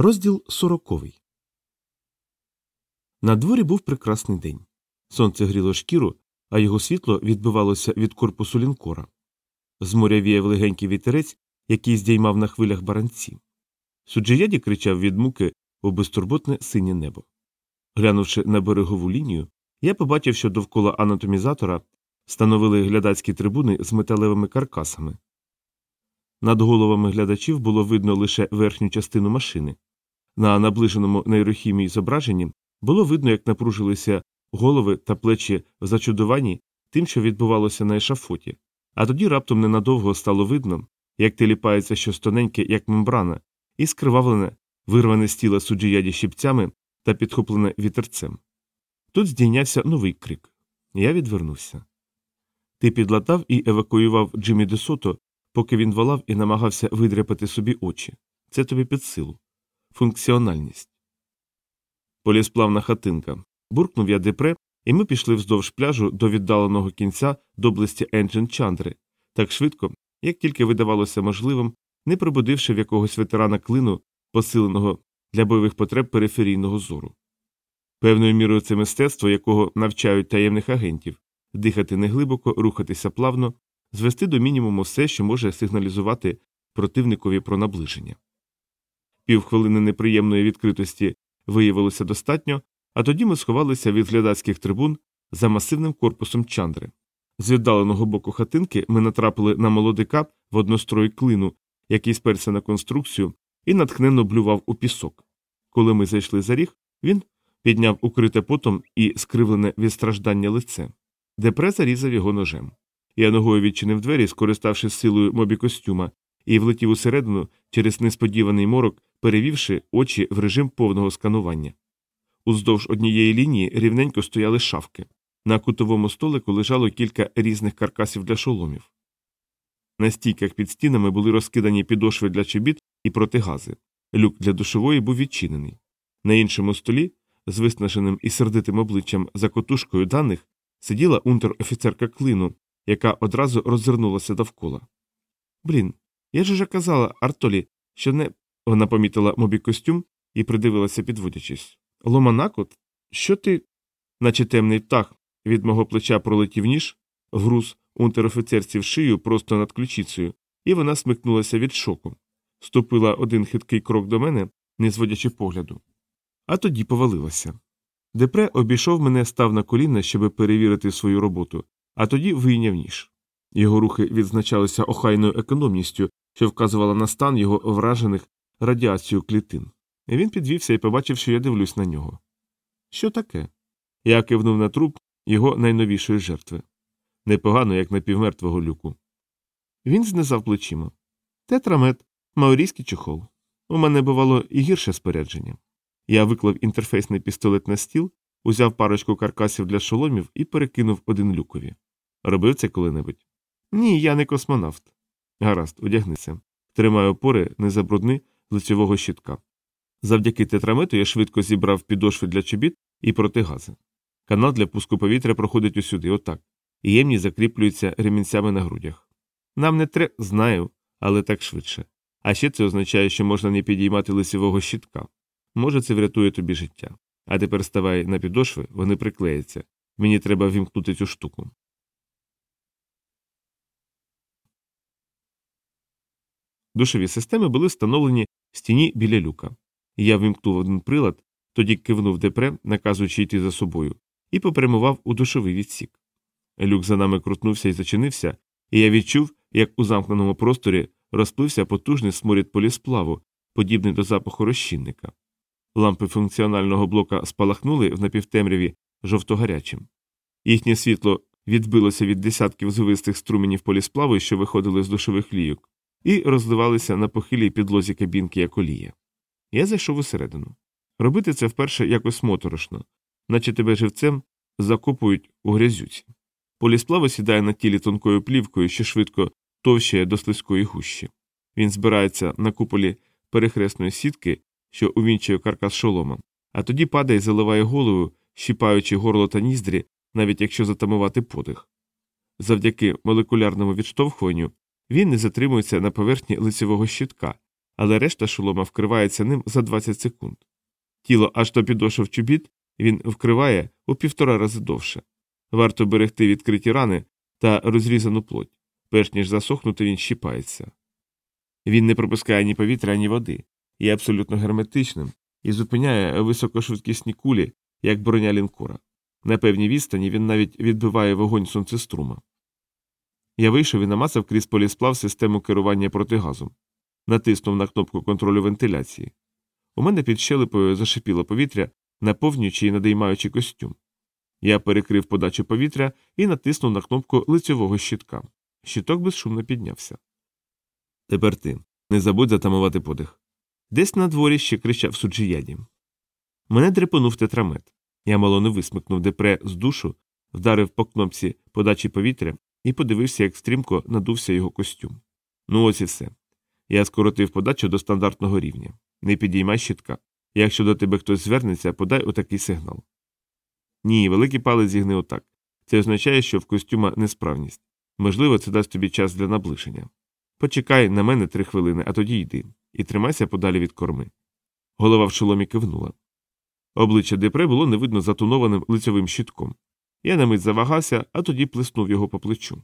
Розділ сороковий. На дворі був прекрасний день. Сонце гріло шкіру, а його світло відбивалося від корпусу лінкора. З моря віяв легенький вітерець, який здіймав на хвилях баранці. Суджияді кричав від муки у безтурботне синє небо. Глянувши на берегову лінію, я побачив, що довкола анатомізатора встановили глядацькі трибуни з металевими каркасами. Над головами глядачів було видно лише верхню частину машини. На наближеному нейрохімії зображенні було видно, як напружилися голови та плечі в зачудуванні тим, що відбувалося на ешафоті, а тоді раптом ненадовго стало видно, як теліпається щось тоненьке, як мембрана, і скривавлене, вирване з тіла суджіяді щипцями та підхоплене вітерцем. Тут здійнявся новий крик. Я відвернувся. Ти підлатав і евакуював Джиммі Десото, поки він волав і намагався видряпати собі очі. Це тобі під силу. Функціональність. Полісплавна хатинка. Буркнув я депре, і ми пішли вздовж пляжу до віддаленого кінця доблесті Енджен Чандри, так швидко, як тільки видавалося можливим, не пробудивши в якогось ветерана клину, посиленого для бойових потреб периферійного зору. Певною мірою це мистецтво, якого навчають таємних агентів дихати неглибоко, рухатися плавно, звести до мінімуму все, що може сигналізувати противникові про наближення. Півхвилини неприємної відкритості виявилося достатньо, а тоді ми сховалися від глядацьких трибун за масивним корпусом чандри. З віддаленого боку хатинки ми натрапили на молодика в однострої клину, який сперся на конструкцію і натхненно блював у пісок. Коли ми зайшли за ріг, він підняв укрите потом і скривлене від страждання лице. Депре зарізав його ножем. Я ногою відчинив двері, скориставшись силою мобі костюма, і влетів усередину через несподіваний морок, перевівши очі в режим повного сканування. Уздовж однієї лінії рівненько стояли шавки. На кутовому столику лежало кілька різних каркасів для шоломів. На стійках під стінами були розкидані підошви для чобіт і протигази. Люк для душової був відчинений. На іншому столі, з виснаженим і сердитим обличчям за котушкою даних, сиділа унтер-офіцерка клину, яка одразу роззирнулася довкола. Блін, я ж уже казала Артолі, що не. Вона помітила мобі костюм і придивилася, підводячись. Ломанакот? Що ти. Наче темний птах від мого плеча пролетів ніж, груз унтер-офіцерці шию просто над ключицею, і вона смикнулася від шоку. Ступила один хиткий крок до мене, не зводячи погляду. А тоді повалилася. Депре обійшов мене, став на коліна, щоб перевірити свою роботу, а тоді вийняв ніж. Його рухи відзначалися охайною економністю, що вказувала на стан його вражених радіацією клітин. Він підвівся і побачив, що я дивлюсь на нього. Що таке? Я кивнув на труп його найновішої жертви. Непогано, як напівмертвого люку. Він знизав плечима. Тетрамет, маорійський чехол. У мене бувало і гірше спорядження. Я виклав інтерфейсний пістолет на стіл, узяв парочку каркасів для шоломів і перекинув один люкові. Робив це коли-небудь? Ні, я не космонавт. Гаразд, одягнися. Тримай опори, не забрудни лицевого щитка. Завдяки тетрамету я швидко зібрав підошви для чобіт і протигази. Канал для пуску повітря проходить усюди, отак, і ємність закріплюється ремінцями на грудях. Нам не треба, знаю, але так швидше. А ще це означає, що можна не підіймати лицевого щитка. Може, це врятує тобі життя. А тепер ставай на підошви, вони приклеяться. Мені треба вімкнути цю штуку. Душові системи були встановлені в стіні біля люка. Я вимкнув один прилад, тоді кивнув депре, наказуючи йти за собою, і попрямував у душовий відсік. Люк за нами крутнувся і зачинився, і я відчув, як у замкненому просторі розплився потужний сморід полісплаву, подібний до запаху розчинника. Лампи функціонального блока спалахнули в напівтемряві жовто-гарячим. Їхнє світло відбилося від десятків звивистих струменів полісплаву, що виходили з душових лійок, і розливалися на похилій підлозі кабінки як олія. Я зайшов усередину. Робити це вперше якось моторошно, наче тебе живцем закопують у грязюці. Полісплав сідає на тілі тонкою плівкою, що швидко товщає до слизької гущі. Він збирається на куполі перехресної сітки, що увінчує каркас шолома, а тоді падає і заливає голову, щіпаючи горло та ніздрі, навіть якщо затамувати подих. Завдяки молекулярному відштовхуванню він не затримується на поверхні лицевого щитка, але решта шолома вкривається ним за 20 секунд. Тіло аж до підошов чобіт він вкриває у півтора рази довше. Варто берегти відкриті рани та розрізану плоть, перш ніж засохнути він щіпається. Він не пропускає ні повітря, ні води, є абсолютно герметичним і зупиняє високошвидкісні кулі, як броня лінкора. На певній відстані він навіть відбиває вогонь сонцеструма. Я вийшов і намацав крізь полісплав систему керування протигазом, натиснув на кнопку контролю вентиляції. У мене під щелепою зашипіло повітря, наповнюючи і надіймаючи костюм. Я перекрив подачу повітря і натиснув на кнопку лицьового щитка. Щиток безшумно піднявся. Тепер ти. Не забудь затамувати подих. Десь на дворі ще кричав суджияді. Мене дрепонув тетрамет. Я мало не висмикнув депре з душу, вдарив по кнопці подачі повітря і подивився, як стрімко надувся його костюм. Ну ось і все. Я скоротив подачу до стандартного рівня. Не підіймай щитка. Якщо до тебе хтось звернеться, подай отакий сигнал. Ні, великий палець зігни отак. Це означає, що в костюма несправність. Можливо, це дасть тобі час для наближення. Почекай на мене три хвилини, а тоді йди, і тримайся подалі від корми. Голова в шоломі кивнула. Обличчя Депре було не видно затонованим лицьовим щитком. Я на мить завагався, а тоді плеснув його по плечу.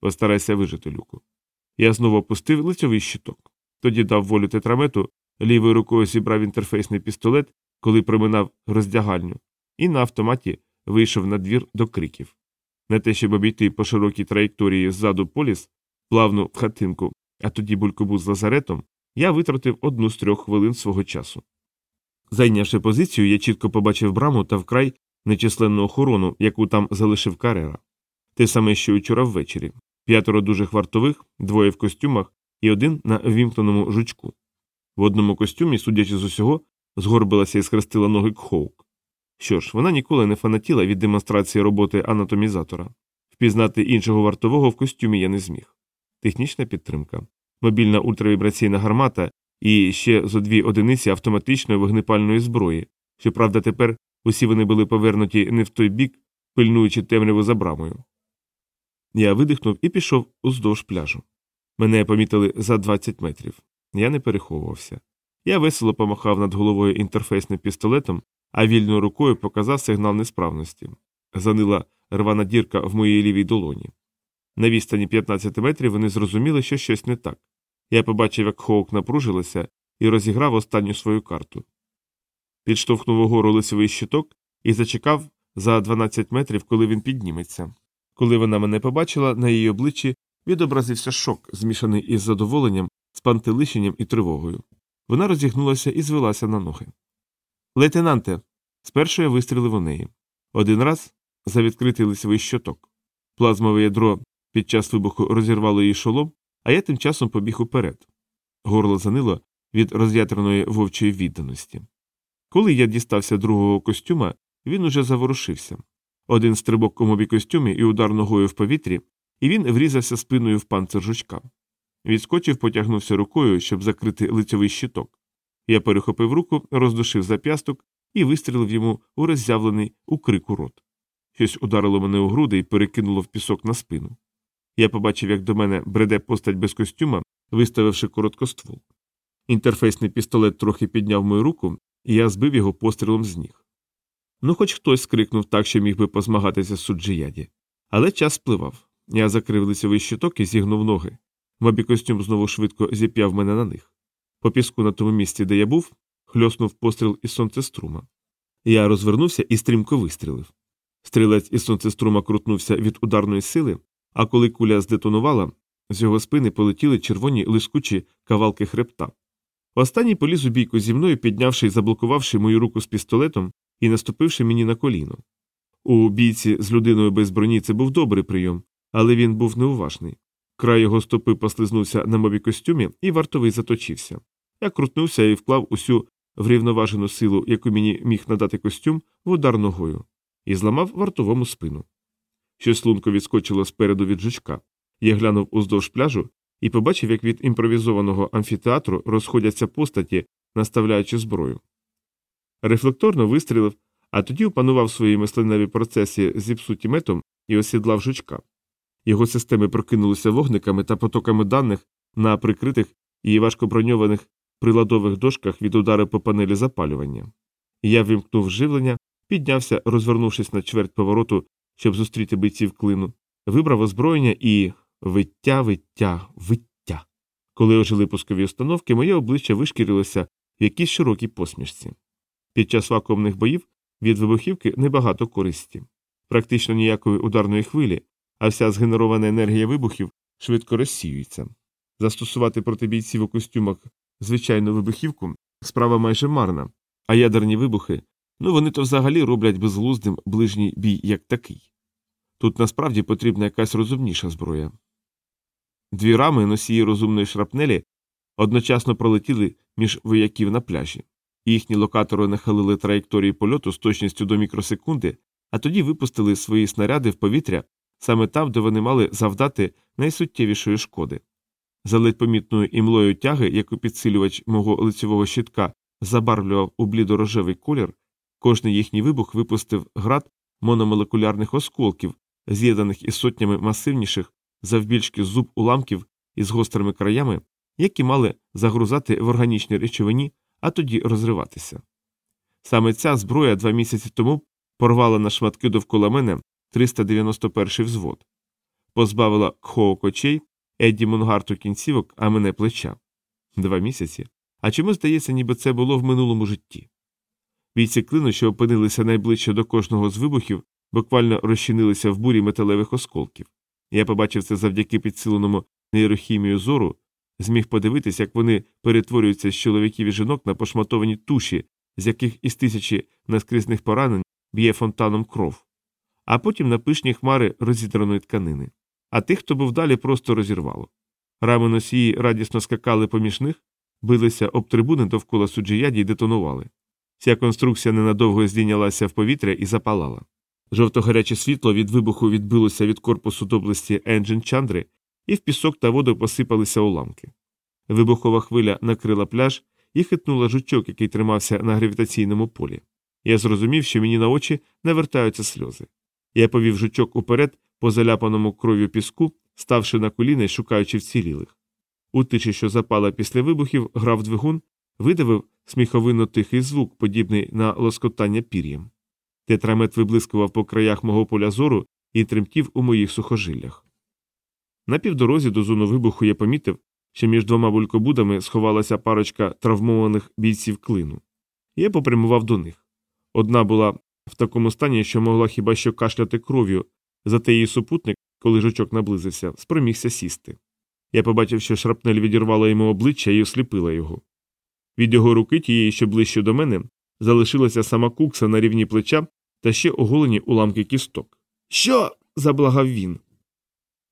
Постарайся вижити, люку. Я знову опустив лицьовий щиток. Тоді дав волю тетрамету, лівою рукою зібрав інтерфейсний пістолет, коли проминав роздягальню, і на автоматі вийшов на двір до криків. На те, щоб обійти по широкій траєкторії ззаду поліс, плавну хатинку, а тоді булькобу з лазаретом, я витратив одну з трьох хвилин свого часу. Зайнявши позицію, я чітко побачив браму та вкрай нечисленну охорону, яку там залишив Карера. Те саме, що й учора ввечері п'ятеро дужих вартових, двоє в костюмах і один на вімкненому жучку. В одному костюмі, судячи з усього, згорбилася і схрестила ноги Кхоук. Що ж, вона ніколи не фанатіла від демонстрації роботи анатомізатора. Впізнати іншого вартового в костюмі я не зміг. Технічна підтримка, мобільна ультравібраційна гармата і ще зо дві одиниці автоматичної вогнепальної зброї. Щоправда, тепер усі вони були повернуті не в той бік, пильнуючи темряву за брамою. Я видихнув і пішов уздовж пляжу. Мене помітили за 20 метрів. Я не переховувався. Я весело помахав над головою інтерфейсним пістолетом, а вільною рукою показав сигнал несправності. Занила рвана дірка в моїй лівій долоні. На відстані 15 метрів вони зрозуміли, що щось не так. Я побачив, як Хоук напружилася і розіграв останню свою карту. Підштовхнув угору лицевий щиток і зачекав за 12 метрів, коли він підніметься. Коли вона мене побачила, на її обличчі відобразився шок, змішаний із задоволенням, спантеличенням і тривогою. Вона розігнулася і звелася на ноги. Лейтенанте. Спершу я вистрілив у неї. Один раз за відкритий лицевий щоток. Плазмове ядро під час вибуху розірвало її шолом, а я тим часом побіг уперед. Горло занило від роз'ятреної вовчої відданості. Коли я дістався другого костюма, він уже заворушився. Один стрибок у мобі костюмі і удар ногою в повітрі, і він врізався спиною в панцир жучка. Відскочив, потягнувся рукою, щоб закрити лицьовий щиток. Я перехопив руку, роздушив зап'ясток і вистрілив йому у роззявлений у крику рот. Щось ударило мене у груди і перекинуло в пісок на спину. Я побачив, як до мене бреде постать без костюма, виставивши короткоствол. Інтерфейсний пістолет трохи підняв мою руку, і я збив його пострілом з ніг. Ну, хоч хтось скрикнув так, що міг би позмагатися з суджияді. Але час спливав. Я закрив лицевий щиток і зігнув ноги. Мобі костюм знову швидко зіп'яв мене на них. По піску на тому місці, де я був, хльоснув постріл із сонцеструма. Я розвернувся і стрімко вистрілив. Стрілець із сонцеструма крутнувся від ударної сили, а коли куля здетонувала, з його спини полетіли червоні лискучі кавалки хребта. Останній поліз у бійку зі мною, піднявши і заблокувавши мою руку з пістолетом і наступивши мені на коліно. У бійці з людиною без броні це був добрий прийом, але він був неуважний. Край його стопи послизнувся на мобі костюмі, і вартовий заточився. Я крутнувся і вклав усю врівноважену силу, яку мені міг надати костюм, в удар ногою, і зламав вартовому спину. Щось лунко відскочило спереду від жучка. Я глянув уздовж пляжу і побачив, як від імпровізованого амфітеатру розходяться постаті, наставляючи зброю. Рефлекторно вистрілив, а тоді опанував свої мисленеві процеси зіпсуті метом і осідлав жучка. Його системи прокинулися вогниками та потоками даних на прикритих і важкоброньованих приладових дошках від удару по панелі запалювання. Я вимкнув живлення, піднявся, розвернувшись на чверть повороту, щоб зустріти бійців клину, вибрав озброєння і виття, виття, виття. Коли ожили пускові установки, моє обличчя вишкірилося в якійсь широкій посмішці. Під час вакуумних боїв від вибухівки небагато користі, практично ніякої ударної хвилі, а вся згенерована енергія вибухів швидко розсіюється. Застосувати проти бійців у костюмах звичайну вибухівку справа майже марна, а ядерні вибухи ну вони то взагалі роблять безглуздим ближній бій як такий. Тут насправді потрібна якась розумніша зброя. Дві рами носії розумної шрапнелі одночасно пролетіли між вояків на пляжі. Їхні локатори нахилили траєкторії польоту з точністю до мікросекунди, а тоді випустили свої снаряди в повітря саме там, де вони мали завдати найсуттєвішої шкоди. За ледь помітною імлою тяги, яку підсилювач мого лицевого щитка забарвлював у блідорожевий колір, кожний їхній вибух випустив град мономолекулярних осколків, з'єднаних із сотнями масивніших завбільшки зуб уламків із гострими краями, які мали загрузати в органічній речовині, а тоді розриватися. Саме ця зброя два місяці тому порвала на шматки довкола мене 391 взвод, позбавила Кхоо кочей, Едді Мунгарту кінцівок, а мене плеча. Два місяці. А чому здається, ніби це було в минулому житті? Бійці клину, що опинилися найближче до кожного з вибухів, буквально розчинилися в бурі металевих осколків. Я побачив це завдяки підсиленому нейрохімію зору, зміг подивитись, як вони перетворюються з чоловіків і жінок на пошматовані туші, з яких із тисячі наскрізних поранень б'є фонтаном кров, а потім на пишні хмари розідраної тканини. А тих, хто був далі, просто розірвало. Рами носії радісно скакали поміж них, билися об трибуни довкола суджияді й детонували. Ця конструкція ненадовго здійнялася в повітря і запалала. Жовто-гаряче світло від вибуху відбилося від корпусу доблесті Енджин Чандри, і в пісок та воду посипалися уламки. Вибухова хвиля накрила пляж і хитнула жучок, який тримався на гравітаційному полі. Я зрозумів, що мені на очі навертаються сльози. Я повів жучок уперед по заляпаному кров'ю піску, ставши на коліна й шукаючи вцілілих. У тиші, що запала після вибухів, грав двигун, видавив сміховинно тихий звук, подібний на лоскотання пір'ям. Тетрамет виблискував по краях мого поля зору і тремтів у моїх сухожиллях. На півдорозі до зону вибуху я помітив, що між двома булькобудами сховалася парочка травмованих бійців клину. Я попрямував до них. Одна була в такому стані, що могла хіба що кашляти кров'ю, зате її супутник, коли жучок наблизився, спромігся сісти. Я побачив, що шрапнель відірвала йому обличчя і осліпила його. Від його руки, тієї, що ближче до мене, залишилася сама кукса на рівні плеча та ще оголені уламки кісток. Що? заблагав він.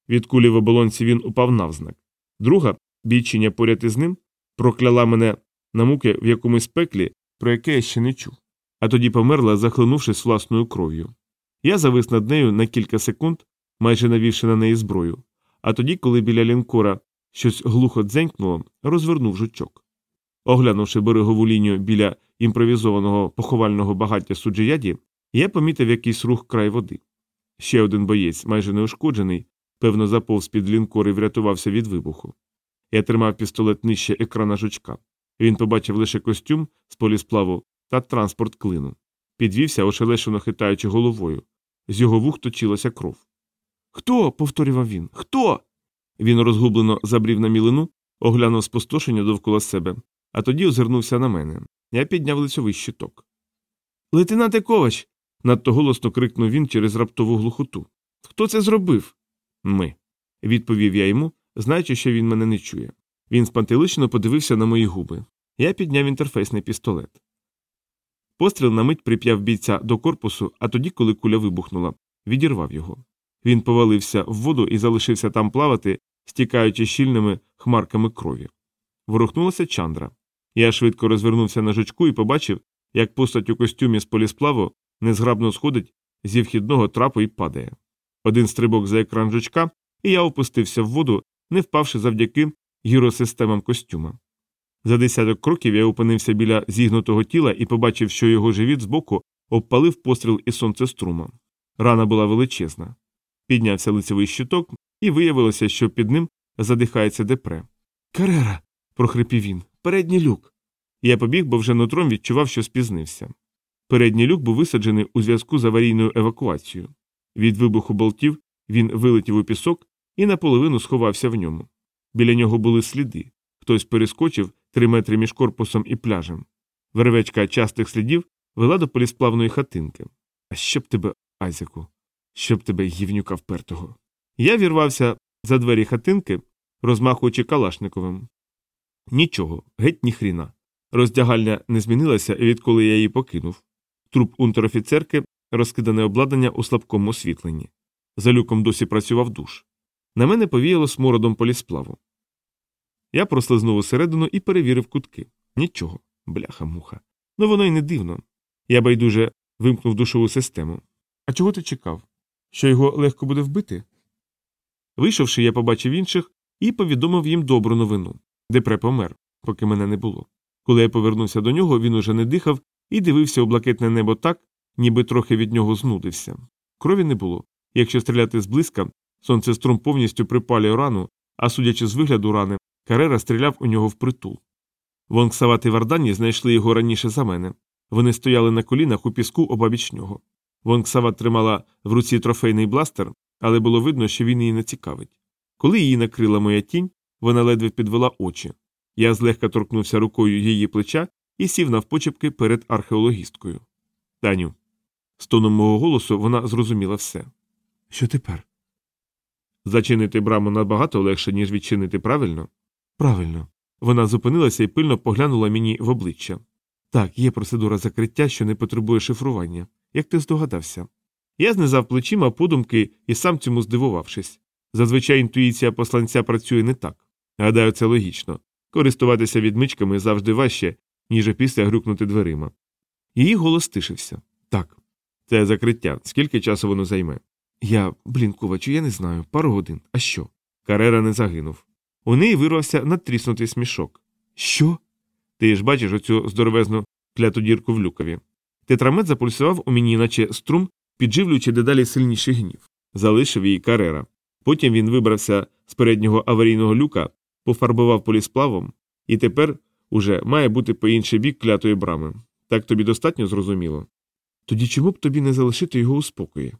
Від кулі в оболонці він упав навзнак. Друга, бійчиня поряд із ним, прокляла мене на муки в якомусь пеклі, про яке я ще не чув, а тоді померла, захлинувшись власною кров'ю. Я завис над нею на кілька секунд, майже навівши на неї зброю, а тоді, коли біля лінкора щось глухо дзенькнуло, розвернув жучок. Оглянувши берегову лінію біля імпровізованого поховального багаття суджияді, я помітив якийсь рух край води. Ще один боєць, майже неушкоджений, певно, заповз під лінкор і врятувався від вибуху. Я тримав пістолет нижче екрана жучка. Він побачив лише костюм з полісплаву та транспорт клину. Підвівся, ошелешено хитаючи головою. З його вух точилася кров. Хто? повторював він. Хто? Він розгублено забрів на мілину, оглянув спустошення довкола себе, а тоді озирнувся на мене. Я підняв лицьовий щиток. Лейтенанте Ковач. Надто голосно крикнув він через раптову глухоту. Хто це зробив? Ми. відповів я йому, знаючи, що він мене не чує. Він спантеличено подивився на мої губи. Я підняв інтерфейсний пістолет. Постріл на мить прип'яв бійця до корпусу, а тоді, коли куля вибухнула, відірвав його. Він повалився в воду і залишився там плавати, стікаючи щільними хмарками крові. Ворухнулася чандра. Я швидко розвернувся на жучку і побачив, як постать у костюмі з полісплаву незграбно сходить зі вхідного трапу і падає. Один стрибок за екран жучка, і я опустився в воду, не впавши завдяки гіросистемам костюма. За десяток кроків я опинився біля зігнутого тіла і побачив, що його живіт збоку обпалив постріл із сонцеструма. Рана була величезна. Піднявся лицевий щиток, і виявилося, що під ним задихається депре. Карера. прохрипів він. Передній люк. Я побіг, бо вже нутром відчував, що спізнився. Передній люк був висаджений у зв'язку з аварійною евакуацією. Від вибуху болтів він вилетів у пісок і наполовину сховався в ньому. Біля нього були сліди. Хтось перескочив три метри між корпусом і пляжем. Вервечка частих слідів вела до полісплавної хатинки. А щоб тебе, Айзеку, щоб тебе гівнюка впертого. Я вірвався за двері хатинки, розмахуючи Калашниковим. Нічого, геть ніхріна. Роздягальня не змінилася, відколи я її покинув. Труп унтерофіцерки, розкидане обладнання у слабкому освітленні. За люком досі працював душ. На мене повіяло смородом полісплаву. Я прослизнув усередину і перевірив кутки. Нічого, бляха-муха. Ну воно й не дивно. Я байдуже вимкнув душову систему. А чого ти чекав? Що його легко буде вбити? Вийшовши, я побачив інших і повідомив їм добру новину. Депре помер, поки мене не було. Коли я повернувся до нього, він уже не дихав і дивився у блакитне небо так, ніби трохи від нього знудився. Крові не було. Якщо стріляти зблизька, сонцеструм повністю припалює рану, а судячи з вигляду рани, Карера стріляв у нього впритул. Вонксават і Вардані знайшли його раніше за мене. Вони стояли на колінах у піску обабіч нього. Вонксават тримала в руці трофейний бластер, але було видно, що він її не цікавить. Коли її накрила моя тінь, вона ледве підвела очі. Я злегка торкнувся рукою її плеча і сів навпочепки перед археологісткою. Таню. З тоном мого голосу вона зрозуміла все. Що тепер? Зачинити браму набагато легше, ніж відчинити правильно? Правильно. Вона зупинилася і пильно поглянула мені в обличчя. Так, є процедура закриття, що не потребує шифрування, як ти здогадався. Я знизав плечима подумки і сам цьому здивувавшись. Зазвичай інтуїція посланця працює не так. Гадаю, це логічно. Користуватися відмичками завжди важче, ніж після грюкнути дверима. Її голос тишився. Так, це закриття. Скільки часу воно займе? Я, блін, кувачу, я не знаю, пару годин. А що? Карера не загинув. У неї вирвався надтріснутий смішок. Що? Ти ж бачиш оцю здоровезну кляту дірку в люкові. Тетрамет запульсував у мені, наче струм, підживлюючи дедалі сильніший гнів. Залишив її карера. Потім він вибрався з переднього аварійного люка, пофарбував полісплавом, і тепер уже має бути по інший бік клятої брами. Так тобі достатньо зрозуміло. Тоді чому б тобі не залишити його у спокої?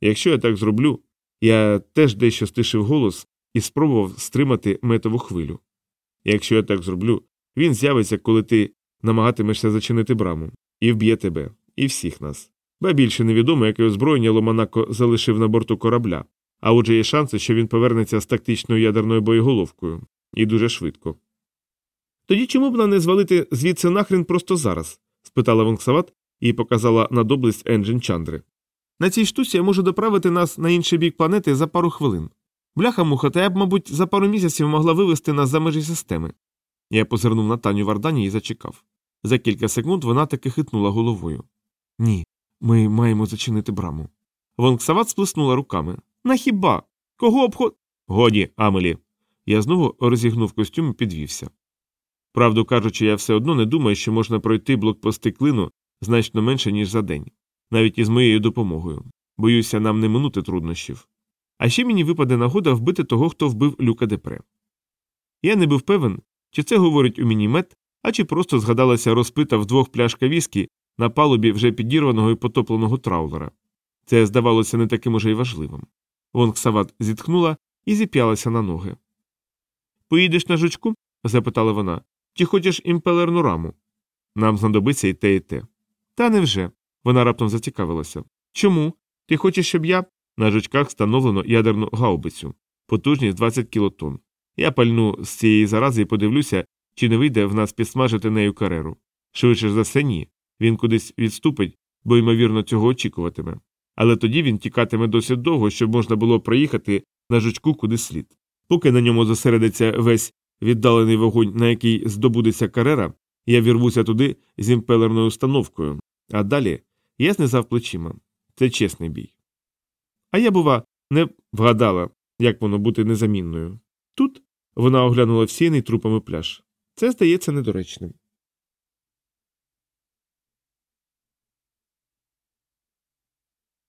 Якщо я так зроблю, я теж дещо стишив голос і спробував стримати метову хвилю. Якщо я так зроблю, він з'явиться, коли ти намагатимешся зачинити браму, і вб'є тебе, і всіх нас. Ба більше невідомо, яке озброєння Ломанако залишив на борту корабля, а отже є шанси, що він повернеться з тактичною ядерною боєголовкою, і дуже швидко. Тоді чому б нам не звалити звідси нахрен просто зараз? спитала Вонксават і показала на доблесть Енджин Чандри. На цій штуці я можу доправити нас на інший бік планети за пару хвилин. Бляха муха, та я б, мабуть, за пару місяців могла вивести нас за межі системи. Я позирнув на Таню Вардані і зачекав. За кілька секунд вона таки хитнула головою. Ні, ми маємо зачинити браму. Вонксават сплеснула руками. На хіба? Кого обход. Годі, Амелі. Я знову розігнув костюм і підвівся. Правду кажучи, я все одно не думаю, що можна пройти блокпости клину значно менше, ніж за день, навіть із моєю допомогою. Боюся, нам не минути труднощів. А ще мені випаде нагода вбити того, хто вбив люка депре. Я не був певен, чи це говорить у мені мед, а чи просто згадалася розпита вдвох пляшка віскі на палубі вже підірваного і потопленого траулера. Це здавалося не таким уже й важливим. Вонксават зітхнула і зіп'ялася на ноги. Поїдеш на жучку? запитала вона. Чи хочеш імпелерну раму? Нам знадобиться і те, і те. Та невже? Вона раптом зацікавилася. Чому? Ти хочеш, щоб я. На жучках встановлено ядерну гаубицю, потужність 20 кілотон. Я пальну з цієї зарази і подивлюся, чи не вийде в нас підсмажити нею кареру. Швидше за все, ні. Він кудись відступить, бо, ймовірно, цього очікуватиме. Але тоді він тікатиме досить довго, щоб можна було проїхати на жучку куди слід. Поки на ньому зосередиться весь віддалений вогонь, на який здобудеться карера, я вірвуся туди з імпелерною установкою, а далі я знизав плечима. Це чесний бій. А я, бува, не вгадала, як воно бути незамінною. Тут вона оглянула всіяний трупами пляж. Це здається недоречним.